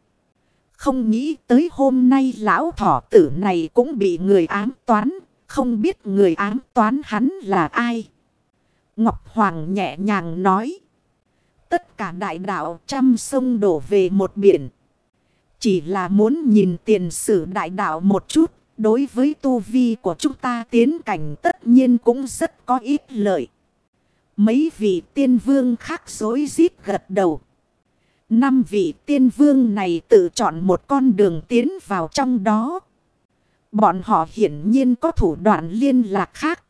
Không nghĩ tới hôm nay lão thỏ tử này cũng bị người ám toán. Không biết người ám toán hắn là ai. Ngọc Hoàng nhẹ nhàng nói. tất cả đại đạo trăm sông đổ về một biển. Chỉ là muốn nhìn tiền sử đại đạo một chút. Đối với tu vi của chúng ta tiến cảnh tất nhiên cũng rất có ít lợi. Mấy vị tiên vương khác dối rít gật đầu. Năm vị tiên vương này tự chọn một con đường tiến vào trong đó. Bọn họ hiển nhiên có thủ đoạn liên lạc khác.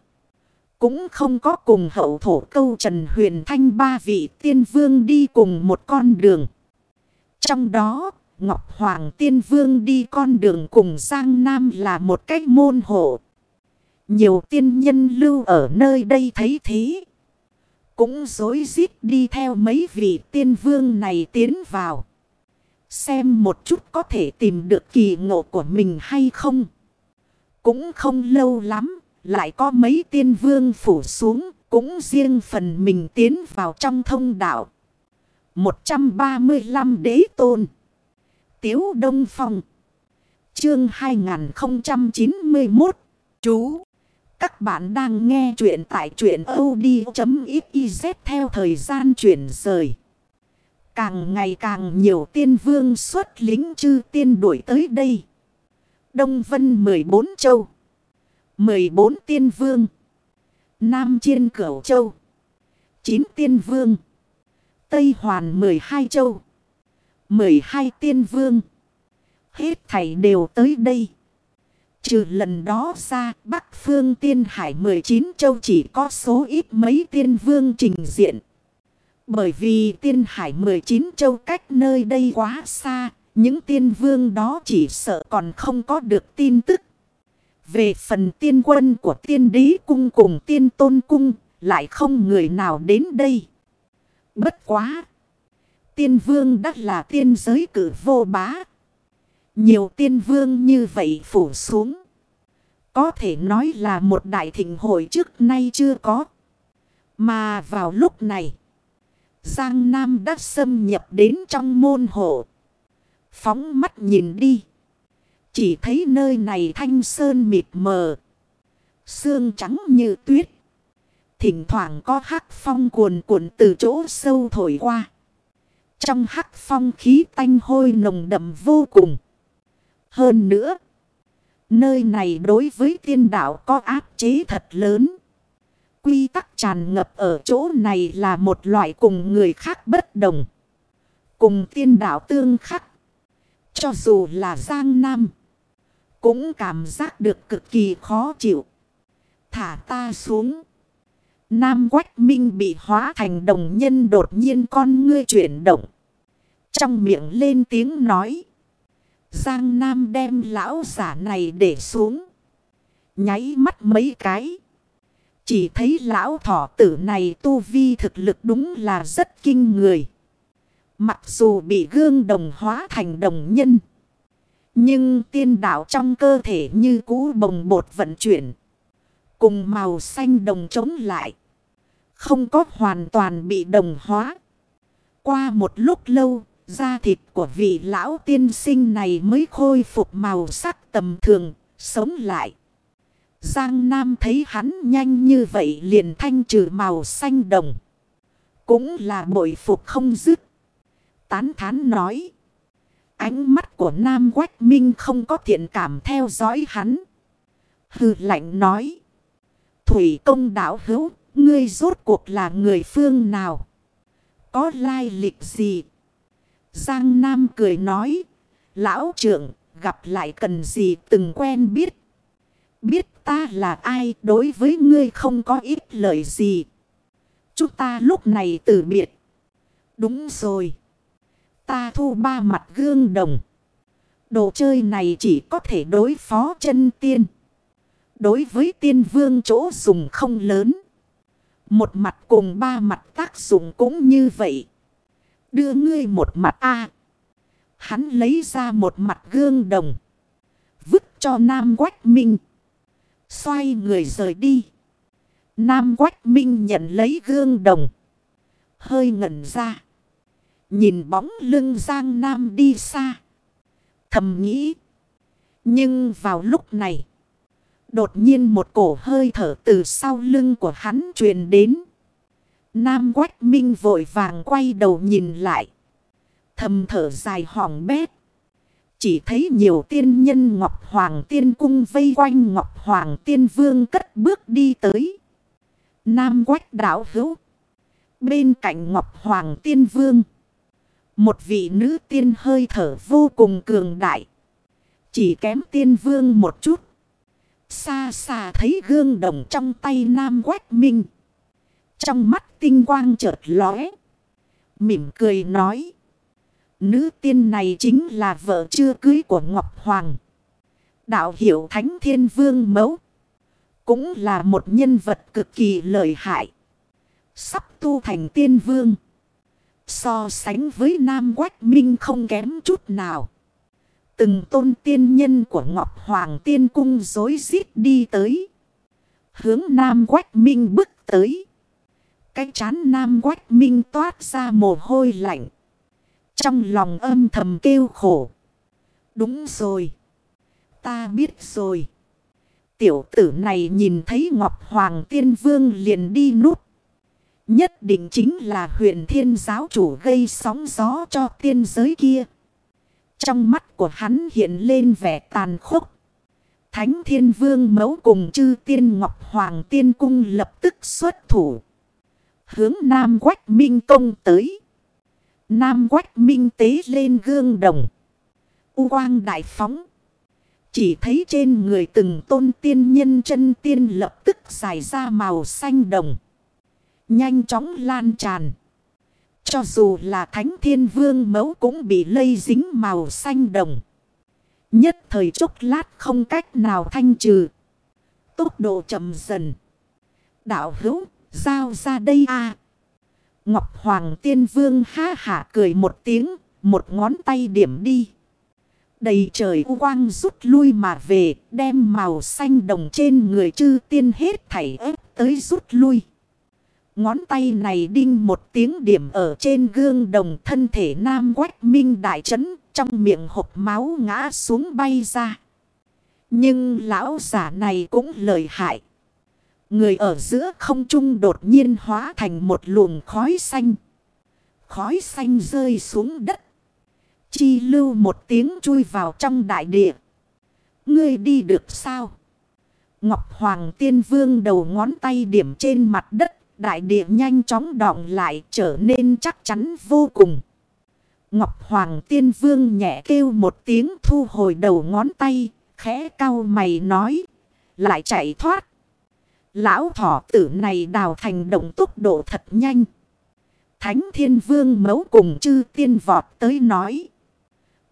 Cũng không có cùng hậu thổ câu Trần Huyền Thanh ba vị tiên vương đi cùng một con đường. Trong đó, Ngọc Hoàng tiên vương đi con đường cùng Giang Nam là một cách môn hộ. Nhiều tiên nhân lưu ở nơi đây thấy thế. Cũng dối rít đi theo mấy vị tiên vương này tiến vào. Xem một chút có thể tìm được kỳ ngộ của mình hay không. Cũng không lâu lắm, lại có mấy tiên vương phủ xuống, cũng riêng phần mình tiến vào trong thông đạo. 135 đế tôn. Tiếu Đông Phong. Chương 2091. Chú. Các bạn đang nghe chuyện tại chuyện od.xyz theo thời gian chuyển rời. Càng ngày càng nhiều tiên vương xuất lính chư tiên đuổi tới đây. Đông Vân 14 châu. 14 tiên vương. Nam Chiên Cửu châu. 9 tiên vương. Tây Hoàn 12 châu. 12 tiên vương. Hết thảy đều tới đây. Trừ lần đó ra, Bắc Phương Tiên Hải 19 châu chỉ có số ít mấy tiên vương trình diện. Bởi vì Tiên Hải 19 châu cách nơi đây quá xa, những tiên vương đó chỉ sợ còn không có được tin tức. Về phần tiên quân của tiên đế cung cùng tiên tôn cung, lại không người nào đến đây. Bất quá! Tiên vương đắc là tiên giới cử vô bá. Nhiều tiên vương như vậy phủ xuống. Có thể nói là một đại thịnh hội trước nay chưa có. Mà vào lúc này, Giang Nam đã xâm nhập đến trong môn hộ. Phóng mắt nhìn đi. Chỉ thấy nơi này thanh sơn mịt mờ. Sương trắng như tuyết. Thỉnh thoảng có hắc phong cuồn cuộn từ chỗ sâu thổi qua. Trong hắc phong khí tanh hôi nồng đậm vô cùng. Hơn nữa. Nơi này đối với tiên đạo có áp chế thật lớn. Quy tắc tràn ngập ở chỗ này là một loại cùng người khác bất đồng. Cùng tiên đạo tương khắc. Cho dù là Giang Nam. Cũng cảm giác được cực kỳ khó chịu. Thả ta xuống. Nam Quách Minh bị hóa thành đồng nhân đột nhiên con ngươi chuyển động. Trong miệng lên tiếng nói. Giang Nam đem lão giả này để xuống. Nháy mắt mấy cái. Chỉ thấy lão thỏ tử này tu vi thực lực đúng là rất kinh người. Mặc dù bị gương đồng hóa thành đồng nhân. Nhưng tiên đạo trong cơ thể như cũ bồng bột vận chuyển. Cùng màu xanh đồng chống lại. Không có hoàn toàn bị đồng hóa. Qua một lúc lâu, da thịt của vị lão tiên sinh này mới khôi phục màu sắc tầm thường, sống lại. Giang Nam thấy hắn nhanh như vậy liền thanh trừ màu xanh đồng. Cũng là bội phục không dứt. Tán thán nói. Ánh mắt của Nam Quách Minh không có thiện cảm theo dõi hắn. Hừ lạnh nói. Thủy công đảo hữu, ngươi rốt cuộc là người phương nào? Có lai lịch gì? Giang Nam cười nói. Lão trưởng, gặp lại cần gì từng quen biết. Biết ta là ai đối với ngươi không có ít lời gì. Chúng ta lúc này từ biệt. Đúng rồi. Ta thu ba mặt gương đồng. Đồ chơi này chỉ có thể đối phó chân tiên. Đối với tiên vương chỗ dùng không lớn. Một mặt cùng ba mặt tác dụng cũng như vậy. Đưa ngươi một mặt A. Hắn lấy ra một mặt gương đồng. Vứt cho Nam Quách Minh. Xoay người rời đi. Nam Quách Minh nhận lấy gương đồng. Hơi ngẩn ra. Nhìn bóng lưng Giang Nam đi xa. Thầm nghĩ. Nhưng vào lúc này. Đột nhiên một cổ hơi thở từ sau lưng của hắn truyền đến. Nam Quách Minh vội vàng quay đầu nhìn lại. Thầm thở dài hỏng bét. Chỉ thấy nhiều tiên nhân Ngọc Hoàng tiên cung vây quanh Ngọc Hoàng tiên vương cất bước đi tới. Nam Quách đảo hữu. Bên cạnh Ngọc Hoàng tiên vương. Một vị nữ tiên hơi thở vô cùng cường đại. Chỉ kém tiên vương một chút. Xa xa thấy gương đồng trong tay Nam Quách Minh. Trong mắt tinh quang chợt lóe. Mỉm cười nói. Nữ tiên này chính là vợ chưa cưới của Ngọc Hoàng. Đạo hiệu Thánh Thiên Vương Mẫu. Cũng là một nhân vật cực kỳ lợi hại. Sắp tu thành tiên vương. So sánh với Nam Quách Minh không kém chút nào. Từng tôn tiên nhân của Ngọc Hoàng Tiên Cung dối rít đi tới. Hướng Nam Quách Minh bước tới. Cái chán Nam Quách Minh toát ra mồ hôi lạnh. Trong lòng âm thầm kêu khổ. Đúng rồi. Ta biết rồi. Tiểu tử này nhìn thấy Ngọc Hoàng Tiên Vương liền đi nút. Nhất định chính là huyện thiên giáo chủ gây sóng gió cho tiên giới kia. Trong mắt của hắn hiện lên vẻ tàn khốc. Thánh thiên vương mấu cùng chư tiên Ngọc Hoàng tiên cung lập tức xuất thủ. Hướng Nam Quách Minh công tới. Nam Quách Minh tế lên gương đồng. U quang đại phóng. Chỉ thấy trên người từng tôn tiên nhân chân tiên lập tức xài ra màu xanh đồng. Nhanh chóng lan tràn. Cho dù là thánh thiên vương mẫu cũng bị lây dính màu xanh đồng. Nhất thời chốc lát không cách nào thanh trừ. Tốc độ chậm dần. Đạo hữu, giao ra đây a Ngọc Hoàng Tiên Vương ha hả cười một tiếng, một ngón tay điểm đi. Đầy trời u quang rút lui mà về, đem màu xanh đồng trên người chư tiên hết thảy ép tới rút lui. Ngón tay này đinh một tiếng điểm ở trên gương đồng thân thể nam quách minh đại chấn, trong miệng hộp máu ngã xuống bay ra. Nhưng lão giả này cũng lợi hại. Người ở giữa không trung đột nhiên hóa thành một luồng khói xanh. Khói xanh rơi xuống đất. Chi lưu một tiếng chui vào trong đại địa. Ngươi đi được sao? Ngọc Hoàng Tiên Vương đầu ngón tay điểm trên mặt đất. Đại địa nhanh chóng đọng lại trở nên chắc chắn vô cùng. Ngọc Hoàng Tiên Vương nhẹ kêu một tiếng thu hồi đầu ngón tay. Khẽ cao mày nói. Lại chạy thoát. Lão thỏ tử này đào thành động tốc độ thật nhanh. Thánh thiên vương mấu cùng chư tiên vọt tới nói.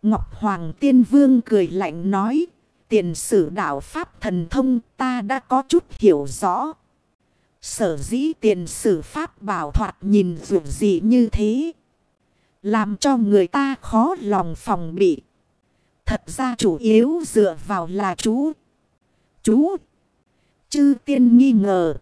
Ngọc Hoàng tiên vương cười lạnh nói. Tiền sử đạo Pháp thần thông ta đã có chút hiểu rõ. Sở dĩ tiền sử Pháp bảo thoạt nhìn dù gì như thế. Làm cho người ta khó lòng phòng bị. Thật ra chủ yếu dựa vào là chú. Chú. Chư tiên nghi ngờ.